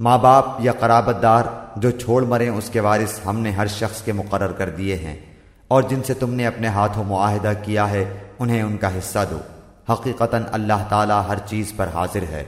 ماں باپ یا قرابت دار جو چھوڑ مریں اس کے وارث ہم نے ہر شخص کے مقرر کر دیے ہیں اور جن سے تم نے اپنے ہاتھوں معاہدہ کیا ہے، انہیں ان کا حصہ دو۔ حقیقتاً اللہ تعالیٰ ہر چیز پر حاضر ہے۔